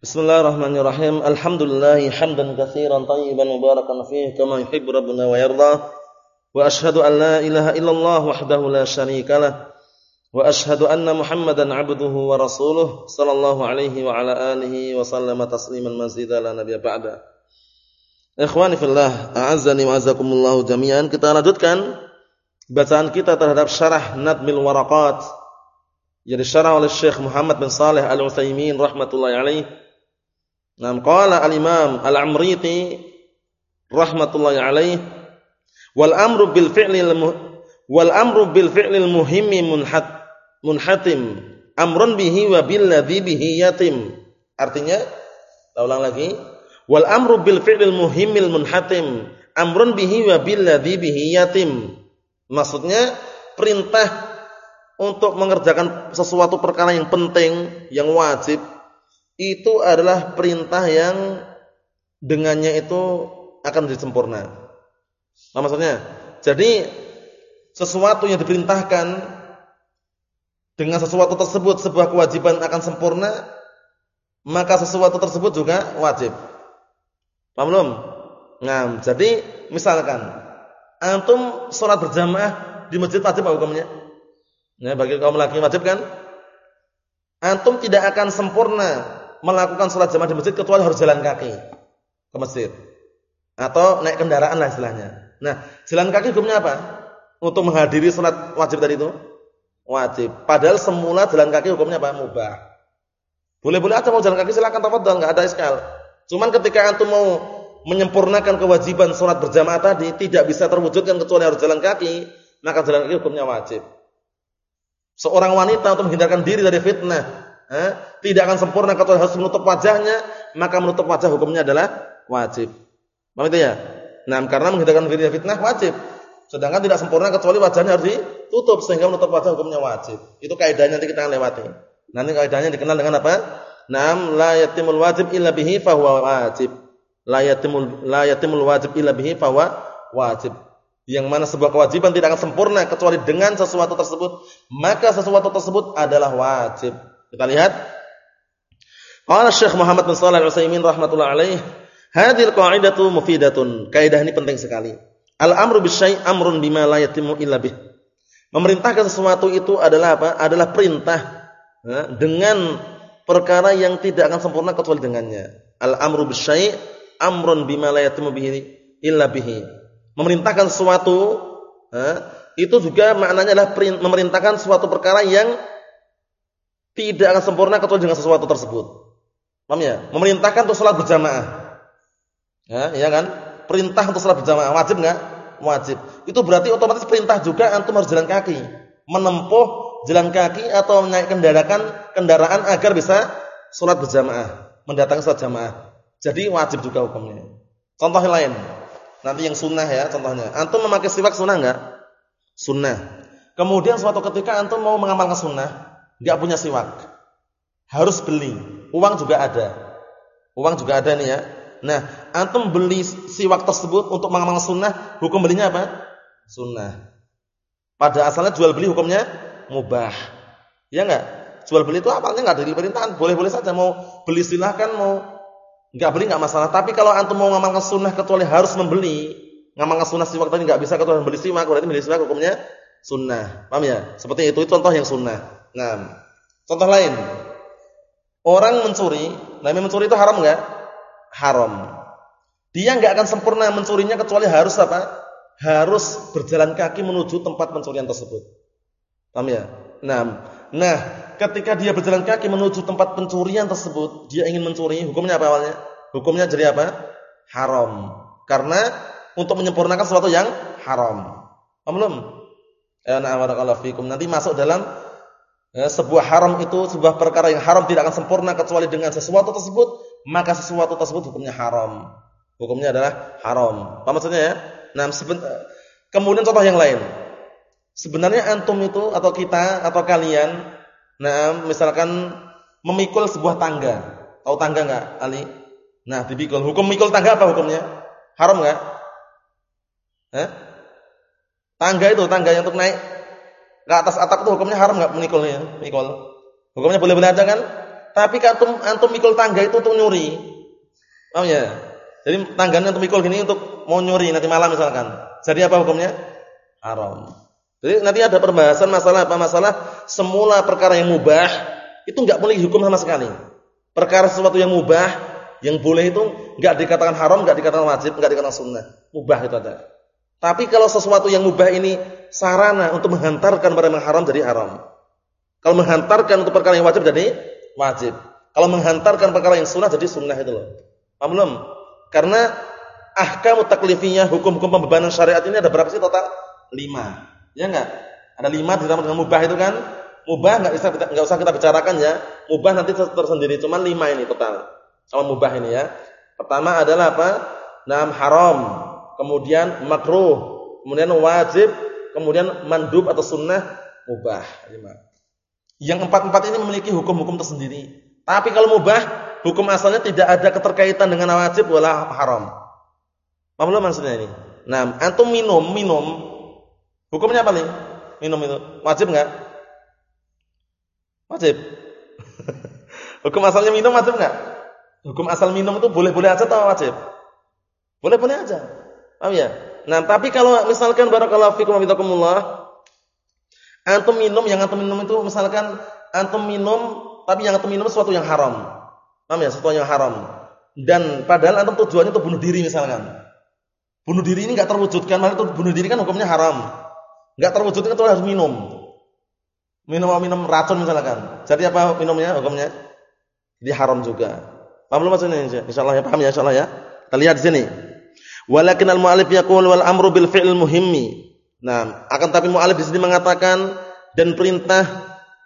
Bismillahirrahmanirrahim. Alhamdulillah hamdan katsiran tayyiban mubarakan fihi kama yuhibbu rabbuna wa yarda. Wa ashhadu an la ilaha illallah wahdahu la syarika lah. Wa ashhadu anna Muhammadan 'abduhu wa rasuluh sallallahu alaihi wa ala alihi wa sallama tasliman mazida la nabiyya ba'da. Ikhwani fillah, a'azzani wa azzakumullah jami'an. Kita lanjutkan bacaan kita terhadap syarah Nadmil Waraqat yang disyarah oleh Syekh Muhammad bin Saleh Al-Utsaimin rahimatullah alaihi Nah, qala al-Imam Al-Amriti rahmatullahi alaih wal amru bil fi'li wal amru bil fi'li muhimmi munhat munhatim amrun bihi wa bil ladzi bihi yatim. Artinya, kita ulang lagi. Wal amru bil fi'lil muhimmil munhatim amrun bihi wa bil ladzi bihi yatim. Maksudnya perintah untuk mengerjakan sesuatu perkara yang penting, yang wajib itu adalah perintah yang dengannya itu akan menjadi sempurna. Nah, maksudnya? Jadi sesuatu yang diperintahkan dengan sesuatu tersebut sebuah kewajiban akan sempurna, maka sesuatu tersebut juga wajib. Paham belum? Nah, jadi misalkan antum sholat berjamaah di masjid wajib apa hukumnya? Nah, bagi kaum laki wajib kan? Antum tidak akan sempurna melakukan sholat jamaah di masjid kecuali harus jalan kaki ke masjid atau naik kendaraan lah istilahnya. Nah, jalan kaki hukumnya apa? Untuk menghadiri sholat wajib tadi itu wajib. Padahal semula jalan kaki hukumnya apa? Mubah. Boleh-boleh aja mau jalan kaki silakan tafadhol, enggak ada iskal. Cuman ketika antum mau menyempurnakan kewajiban sholat berjamaah tadi tidak bisa terwujudkan kecuali harus jalan kaki, maka jalan kaki hukumnya wajib. Seorang wanita untuk menghindarkan diri dari fitnah eh, tidak akan sempurna kecuali harus menutup wajahnya, maka menutup wajah hukumnya adalah wajib. Paham itu ya? Nah, karena menghindarkan diri fitnah wajib. Sedangkan tidak sempurna kecuali wajahnya harus ditutup sehingga menutup wajah hukumnya wajib. Itu kaidahnya nanti kita akan lewati. Nanti kaidahnya dikenal dengan apa? Naam la yatimul wajib illa bihi fahuwa wajib. La yatimul la yatimul wajib illa bihi fahuwa wajib. Yang mana sebuah kewajiban tidak akan sempurna kecuali dengan sesuatu tersebut, maka sesuatu tersebut adalah wajib. Kita lihat. Qala Syekh Muhammad bin Shalih Al-Utsaimin rahimatullah alaih, "Hadhil qa'idatu mufidatun." Kaidah ini penting sekali. Al-amru bisyai' amrun bima la yatimu illa bih. Memerintahkan sesuatu itu adalah apa? Adalah perintah dengan perkara yang tidak akan sempurna kecuali dengannya. Al-amru bisyai' amrun bima la yatimu bihi illa bihi. Memerintahkan sesuatu itu juga maknanya adalah memerintahkan suatu perkara yang tidak akan sempurna kecuali dengan sesuatu tersebut. Paham ya? Memerintahkan untuk salat berjamaah. Ya, iya kan? Perintah untuk salat berjamaah wajib enggak? Wajib. Itu berarti otomatis perintah juga antum harus jalan kaki, menempuh jalan kaki atau naik kendaraan kendaraan agar bisa salat berjamaah, mendatangi salat jamaah. Jadi wajib juga hukumnya. Contoh yang lain. Nanti yang sunnah ya contohnya. Antum memakai siwak sunnah enggak? Sunnah. Kemudian suatu ketika antum mau mengamalkan sunnah, nggak punya siwak. Harus beli. Uang juga ada. Uang juga ada nih ya. Nah, antum beli siwak tersebut untuk mengamalkan sunnah, hukum belinya apa? Sunnah. Pada asalnya jual beli hukumnya mubah. Ya enggak? Jual beli itu apalnya enggak dari perintahan, boleh-boleh saja mau beli silahkan mau enggak beli enggak masalah. Tapi kalau antum mau mengamalkan sunnah kecuali harus membeli, ngamalkan sunnah siwak tadi enggak bisa kecuali membeli siwak, berarti beli siwak hukumnya sunnah. Paham ya? Seperti itu, itu contoh yang sunnah. Nah, contoh lain. Orang mencuri, namanya mencuri itu haram enggak? Haram. Dia enggak akan sempurna mencurinya kecuali harus apa? Harus berjalan kaki menuju tempat pencurian tersebut. Paham ya? Nah, nah, ketika dia berjalan kaki menuju tempat pencurian tersebut, dia ingin mencuri, hukumnya apa awalnya? Hukumnya jadi apa? Haram. Karena untuk menyempurnakan sesuatu yang haram. Paham belum? Ya, nah, fikum. Nanti masuk dalam Ya, sebuah haram itu sebuah perkara yang haram tidak akan sempurna kecuali dengan sesuatu tersebut, maka sesuatu tersebut hukumnya haram. Hukumnya adalah haram. Apa maksudnya ya? Nah, kemudian contoh yang lain. Sebenarnya antum itu atau kita atau kalian, nah misalkan memikul sebuah tangga. Tahu tangga enggak, Ali? Nah, dipikul. Hukum mikul tangga apa hukumnya? Haram enggak? Eh? Tangga itu, tangga yang untuk naik ke atas atap itu hukumnya haram enggak menikulnya? Mikul. Hukumnya boleh-boleh aja kan? Tapi antum antum mikul tangga itu untuk nyuri. Paham ya? Jadi tangganya antum mikul gini untuk mau nyuri nanti malam misalkan. Jadi apa hukumnya? Haram. Jadi nanti ada perbahasan masalah apa masalah semula perkara yang mubah itu enggak boleh dihukum sama sekali. Perkara sesuatu yang mubah yang boleh itu enggak dikatakan haram, enggak dikatakan wajib, enggak dikatakan sunnah. Mubah itu aja. Tapi kalau sesuatu yang mubah ini sarana untuk menghantarkan pada yang haram jadi haram. Kalau menghantarkan untuk perkara yang wajib jadi wajib. Kalau menghantarkan perkara yang sunnah jadi sunnah itu loh. Paham belum? Karena ahkam taklifiyah, hukum-hukum pembebanan syariat ini ada berapa sih total? Lima. Ya enggak? Ada lima ditambah dengan mubah itu kan? Mubah enggak usah enggak usah kita bicarakan ya. Mubah nanti tersendiri, cuma lima ini total. Kalau mubah ini ya. Pertama adalah apa? Nam haram, kemudian makruh, kemudian wajib, kemudian mandub atau sunnah mubah. Yang empat-empat ini memiliki hukum-hukum tersendiri. Tapi kalau mubah, hukum asalnya tidak ada keterkaitan dengan wajib wala haram. Paham maksudnya ini? Nah, antum minum, minum Hukumnya apa nih? Minum itu wajib enggak? Wajib. Hukum asalnya minum wajib enggak? Hukum asal minum itu boleh-boleh aja atau wajib? Boleh-boleh aja. Paham ya? Nah, tapi kalau misalkan barakallahu fikum wa Antum minum yang antum minum itu misalkan antum minum tapi yang antum minum sesuatu yang haram. Paham ya? Sesuatu yang haram. Dan padahal antum tujuannya untuk bunuh diri misalkan. Bunuh diri ini enggak terwujudkan, malah itu bunuh diri kan hukumnya haram. Enggak terwujud itu harus minum. Minum minum racun misalkan. Jadi apa minumnya hukumnya? Jadi haram juga. Paham belum maksudnya insyaallah ya paham ya insyaallah ya. Kita lihat di sini. Walakin al-mu'allif yaqul wal amru bil fi'l muhimmi. Nah, akan tapi mu'allif di sini mengatakan dan perintah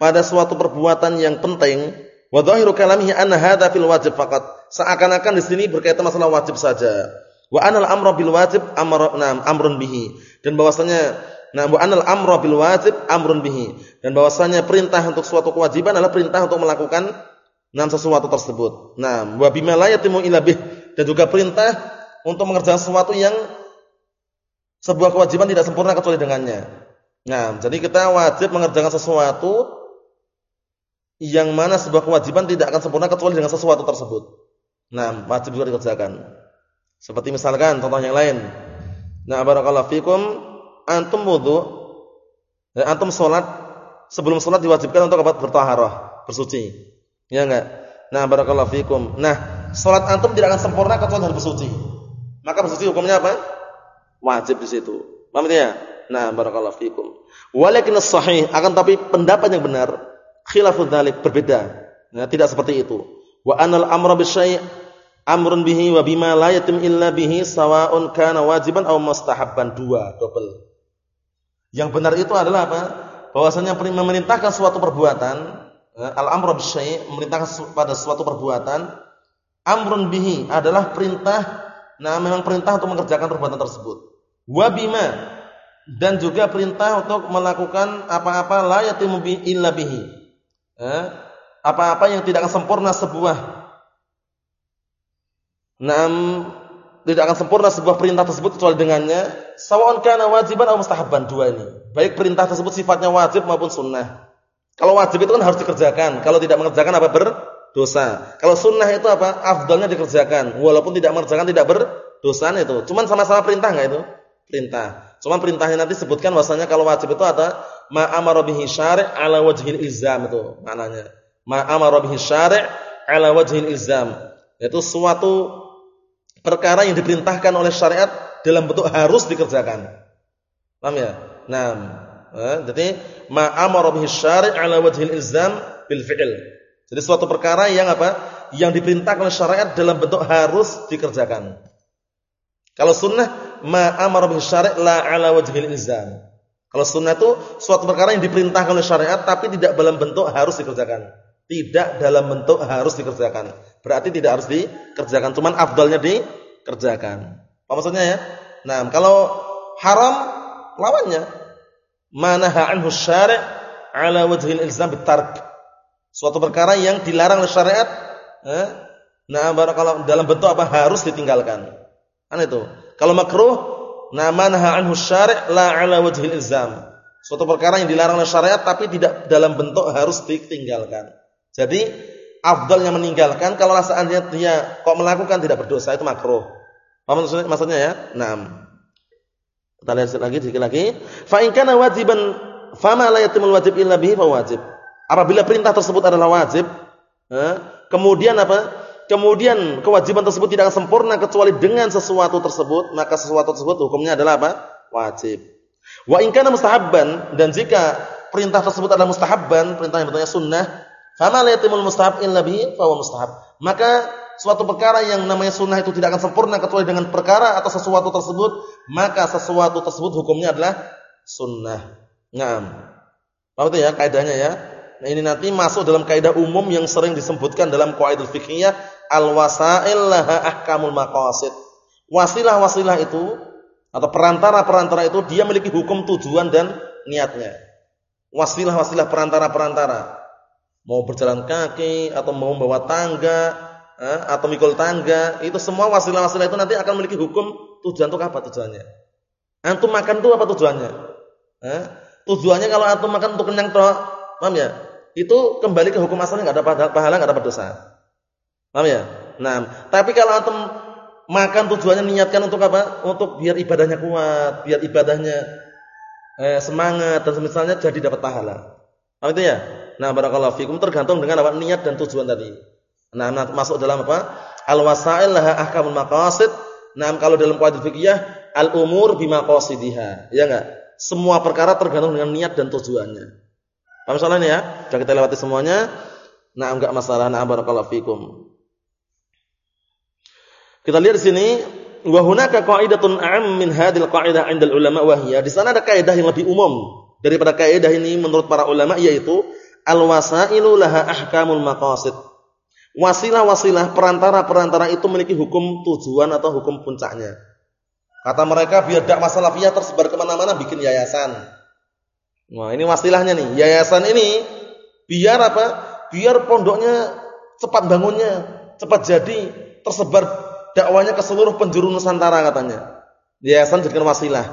pada suatu perbuatan yang penting wa dhahiru kalamihi anna hadza fil wajib faqat. Seakan-akan di sini berkaitan masalah wajib saja. Wa anal amru bil wajib amr nah, amrun bihi. Dan bahwasanya Nah, wa anal amra bil wajib amrun bihi. Dan bahwasanya perintah untuk suatu kewajiban adalah perintah untuk melakukan nam sesuatu tersebut. Nah, wa bima la yatimu illa bih dan juga perintah untuk mengerjakan sesuatu yang sebuah kewajiban tidak sempurna kecuali dengannya. Nah, jadi kita wajib mengerjakan sesuatu yang mana sebuah kewajiban tidak akan sempurna kecuali dengan sesuatu tersebut. Nah, wajib juga dikerjakan. Seperti misalkan contoh yang lain. Nah, barakallahu fikum antum wudu, ya, antum sholat, sebelum sholat diwajibkan untuk apa? Bertaharah, bersuci. Ya enggak? Nah, barakallahu fikum. Nah, sholat antum tidak akan sempurna kecuali harus bersuci. Maka bersuci hukumnya apa? Wajib di situ. Paham ya? Nah, barakallahu fikum. Walakin sahih akan tapi pendapat yang benar khilafud dzalik berbeda. Nah, tidak seperti itu. Wa anal amra bisyai' amrun bihi wa bima la yatim illa bihi sawa'un kana wajiban aw mustahabban dua double yang benar itu adalah apa? Bahwasanya memerintahkan suatu perbuatan, eh, al-amru bisyai' memerintahkan pada suatu perbuatan, amrun bihi adalah perintah, nah memang perintah untuk mengerjakan perbuatan tersebut. Wa bima dan juga perintah untuk melakukan apa-apa la yatimu illa bihi. Eh, apa-apa yang tidak akan sempurna sebuah Nah, tidak akan sempurna sebuah perintah tersebut kecuali dengannya sawaun kana wajiban atau mustahabban dua ini. Baik perintah tersebut sifatnya wajib maupun sunnah. Kalau wajib itu kan harus dikerjakan, kalau tidak mengerjakan apa berdosa. Kalau sunnah itu apa? Afdalnya dikerjakan, walaupun tidak mengerjakan tidak berdosa itu. Cuman sama-sama perintah enggak itu? Perintah. Cuman perintahnya nanti sebutkan bahwasanya kalau wajib itu ada ma amara bihi syari' ala wajhil ilzam itu maknanya. Ma amara bihi syari' ala wajhil ilzam. Itu suatu perkara yang diperintahkan oleh syariat dalam bentuk harus dikerjakan. Paham ya? Nah, eh, jadi ma amara bihi syari' ala wajhil ilzam bil fi'l. Jadi suatu perkara yang apa? Yang diperintahkan syariat dalam bentuk harus dikerjakan. Kalau sunnah ma amara bihi syari' la ala wajhil ilzam. Kalau sunnah itu suatu perkara yang diperintahkan oleh syariat tapi tidak dalam bentuk harus dikerjakan. Tidak dalam bentuk harus dikerjakan. Berarti tidak harus dikerjakan, cuman afdalnya dikerjakan. Apa maksudnya ya? Nah, kalau haram lawannya manaha anhu syari' ala wajhil ilzam bitark. Suatu perkara yang dilarang oleh syariat eh? Nah, barakallahu dalam bentuk apa harus ditinggalkan. Kan itu. Kalau makruh, nah manaha anhu syari' la ala wajhil ilzam. Suatu perkara yang dilarang oleh syariat tapi tidak dalam bentuk harus ditinggalkan. Jadi afdalnya meninggalkan kalau seandainya dia kok melakukan tidak berdosa itu makruh. Paham maksudnya, maksudnya ya? Naam. Kita lihat lagi sedikit lagi. Fa in kana wajiban fama la yatimul wajib illa bihi fa wajib. Apabila perintah tersebut adalah wajib, eh, kemudian apa? Kemudian kewajiban tersebut tidak sempurna kecuali dengan sesuatu tersebut, maka sesuatu tersebut hukumnya adalah apa? Wajib. Wa in kana mustahabban dan jika perintah tersebut adalah mustahabban, perintah yang bentuknya sunnah, fama la yatimul mustahab illa bihi fa mustahab. Maka suatu perkara yang namanya sunnah itu tidak akan sempurna kecuali dengan perkara atau sesuatu tersebut, maka sesuatu tersebut hukumnya adalah sunnah. Ngam. Paham itu ya kaidahnya ya? Ini nanti masuk dalam kaidah umum yang sering disebutkan dalam qaidul fiqhiyah al-wasail laha ahkamul maqasid. Wasilah-wasilah itu atau perantara-perantara itu dia memiliki hukum tujuan dan niatnya. Wasilah-wasilah perantara-perantara. Mau berjalan kaki atau mau membawa tangga eh, atau mikul tangga, itu semua wasilah-wasilah itu nanti akan memiliki hukum tujuan untuk apa tujuannya. Antum makan itu apa tujuannya? Eh, tujuannya kalau antum makan untuk kenyang toh, paham ya? Itu kembali ke hukum asalnya nggak ada pahala, nggak dapat dosa. Paham ya? Nah, tapi kalau antum makan tujuannya niatkan untuk apa? Untuk biar ibadahnya kuat, biar ibadahnya eh, semangat dan semisalnya jadi dapat pahala. Paham itu ya? Nah, barakallahu fikum tergantung dengan apa niat dan tujuan tadi. Nah, nah masuk dalam apa? Al-wasail laha ahkamul maqasid. Nah, kalau dalam qawaid fikih al-umur bimaqasidiha. Ya enggak? Semua perkara tergantung dengan niat dan tujuannya. Paham soalnya ya? Sudah kita lewati semuanya. Nah, enggak masalah. Nah, barakallahu fikum. Kita lihat di sini wa hunaka qa'idatun 'am min hadhil qa'idah 'inda ulama wa hiya. Di sana ada kaidah yang lebih umum daripada kaidah ini menurut para ulama yaitu al-wasailu laha ahkamul maqasid. Wasilah-wasilah perantara-perantara itu memiliki hukum tujuan atau hukum puncaknya. Kata mereka biar dakwah salafiyah tersebar ke mana mana bikin yayasan. Wah, ini wasilahnya nih. Yayasan ini biar apa? Biar pondoknya cepat bangunnya, cepat jadi, tersebar dakwanya ke seluruh penjuru Nusantara katanya. Yayasan jadikan wasilah.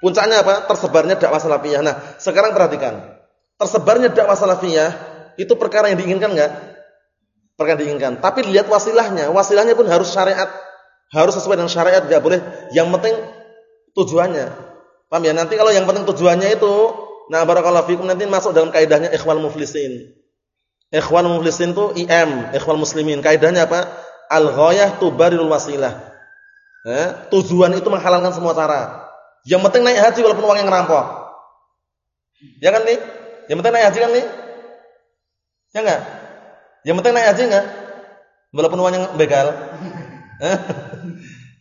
Puncaknya apa? Tersebarnya dakwah salafiyah. Nah, sekarang perhatikan. Tersebarnya dakwah salafiyah itu perkara yang diinginkan enggak? Perkara yang diinginkan. Tapi lihat wasilahnya. Wasilahnya pun harus syariat. Harus sesuai dengan syariat, enggak boleh. Yang penting tujuannya. Paham ya? Nanti kalau yang penting tujuannya itu Nah, barakallahu fikum nanti masuk dalam kaidahnya ikhwal muflisin. Ikhwal muflisin itu IM, ikhwal muslimin. Kaidahnya apa? Al-ghayah tubarirul wasilah. Eh, tujuan itu menghalalkan semua cara. Yang penting naik haji walaupun uang yang ngerampok. Ya kan nih? Yang penting naik haji kan nih? Ya enggak? Yang penting naik haji enggak? Walaupun uang yang begal. Eh?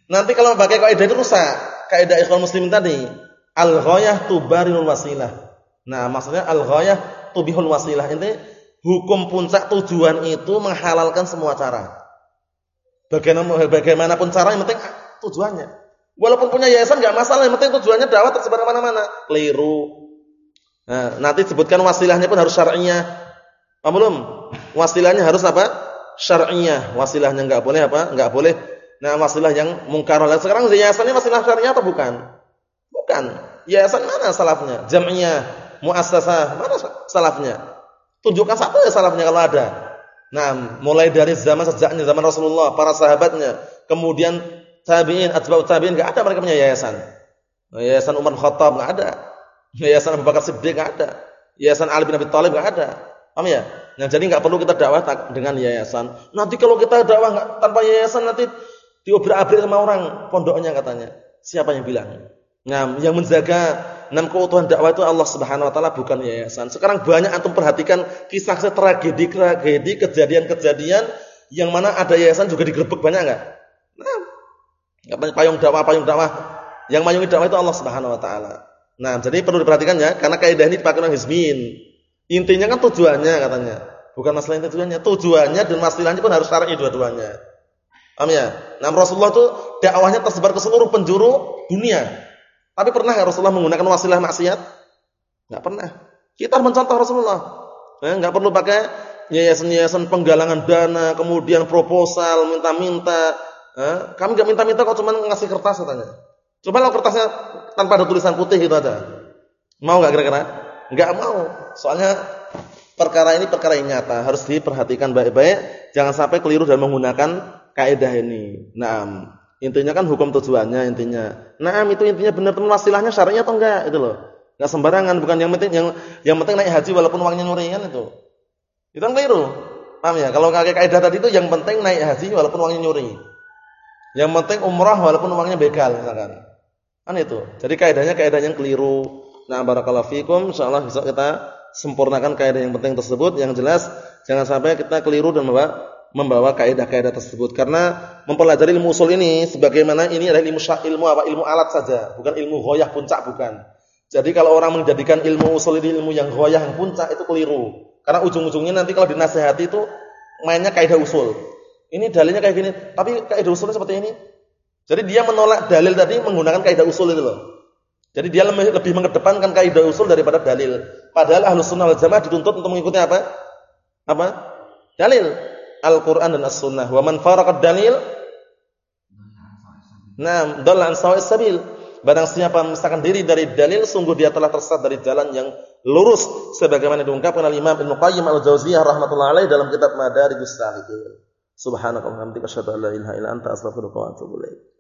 Nanti kalau pakai kaidah itu rusak. Kaidah ikhwal muslimin tadi. Al-ghayah tubarirul wasilah. Nah, maksudnya al-ghayah tubihul wasilah. Ini hukum puncak tujuan itu menghalalkan semua cara. Bagaimana bagaimanapun cara yang penting tujuannya. Walaupun punya yayasan enggak masalah, yang penting tujuannya dakwah tersebar mana-mana. Keliru. Nah, nanti sebutkan wasilahnya pun harus syar'iyah. Apa belum? Wasilahnya harus apa? Syar'iyah. Wasilahnya enggak boleh apa? Enggak boleh. Nah, wasilah yang mungkar. Sekarang yayasan ini wasilah syar'iyah atau bukan? Bukan. Yayasan mana salafnya? Jam'iyah muassasah, mana salafnya? Tunjukkan satu ya salafnya kalau ada. Nah, mulai dari zaman sejaknya zaman Rasulullah, para sahabatnya, kemudian tabi'in, atba'ut tabi'in enggak ada mereka punya yayasan. Yayasan Umar Khattab enggak ada. Yayasan Abu Bakar Siddiq enggak ada. Yayasan Ali bin Abi Thalib enggak ada. Paham ya? Nah, jadi enggak perlu kita dakwah dengan yayasan. Nanti kalau kita dakwah enggak tanpa yayasan nanti diobrak-abrik sama orang pondoknya katanya. Siapa yang bilang? Nah, yang menjaga enam keutuhan dakwah itu Allah Subhanahu wa taala bukan yayasan. Sekarang banyak antum perhatikan kisah-kisah tragedi-tragedi, kejadian-kejadian yang mana ada yayasan juga digerebek banyak enggak? Nah, payung dakwah, payung dakwah. Yang mayungi dakwah itu Allah Subhanahu wa taala. Nah, jadi perlu diperhatikan ya, karena kaidah ini dipakai oleh hizmin. Intinya kan tujuannya katanya. Bukan masalah tujuannya, tujuannya dan masalahnya pun harus syar'i dua-duanya. Paham ya? Nah, Rasulullah itu dakwahnya tersebar ke seluruh penjuru dunia. Tapi pernah ya Rasulullah menggunakan wasilah maksiat? Enggak pernah. Kita mencontoh Rasulullah. Eh, enggak perlu pakai yayasan-yayasan penggalangan dana, kemudian proposal, minta-minta. Eh, kami enggak minta-minta kok cuma ngasih kertas katanya. Coba kalau kertasnya tanpa ada tulisan putih gitu aja. Mau enggak kira-kira? Enggak mau. Soalnya perkara ini perkara yang nyata, harus diperhatikan baik-baik, jangan sampai keliru dalam menggunakan kaidah ini. Nah, intinya kan hukum tujuannya intinya. Nah, itu intinya benar-benar wasilahnya syar'inya atau enggak itu loh. Enggak sembarangan, bukan yang penting yang yang penting naik haji walaupun uangnya nyuri kan itu. Itu kan keliru. Paham ya? Kalau kayak kaidah tadi itu yang penting naik haji walaupun uangnya nyuri. Yang penting umrah walaupun uangnya begal misalkan. Kan itu. Jadi kaidahnya kaidah yang keliru. Nah, barakallahu fikum, insyaallah bisa kita sempurnakan kaidah yang penting tersebut. Yang jelas jangan sampai kita keliru dan membawa membawa kaidah-kaidah tersebut karena mempelajari ilmu usul ini sebagaimana ini adalah ilmu ilmu apa? Ilmu alat saja, bukan ilmu ghoyah puncak bukan. Jadi kalau orang menjadikan ilmu usul ini ilmu yang ghoyah yang puncak itu keliru. Karena ujung-ujungnya nanti kalau dinasehati itu mainnya kaidah usul. Ini dalilnya kayak gini, tapi kaidah usulnya seperti ini. Jadi dia menolak dalil tadi menggunakan kaidah usul itu loh. Jadi dia lebih, lebih mengedepankan kaidah usul daripada dalil. Padahal ahlus sunnah wal jamaah dituntut untuk mengikuti apa? Apa? Dalil. Al-Quran dan As-Sunnah. Wa man faraqad dalil Nah, dhalla an. Barang siapa memisahkan diri dari dalil, sungguh dia telah tersesat dari jalan yang lurus sebagaimana diungkapkan oleh Imam Ibnu Qayyim Al-Jauziyah rahimatullah alaih dalam kitab Madarijus Salikin. Subhanakallahumma wa bihamdika asyhadu an la ilaha illa anta astaghfiruka wa atubu ilaik.